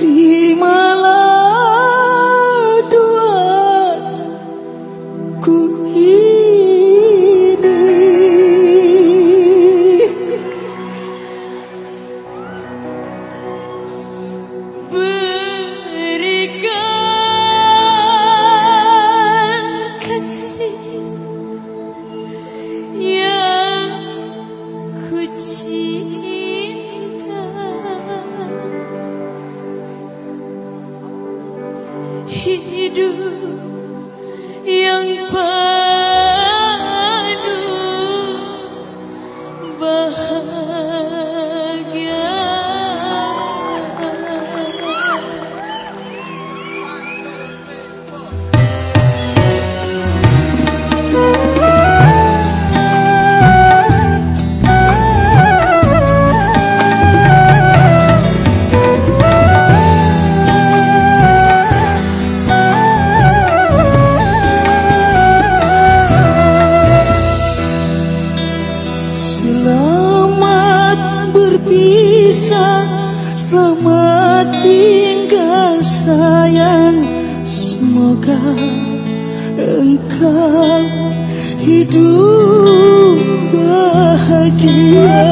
Cristo. hidup bisa selamat tinggal sayang. Semoga engkau hidup bahagia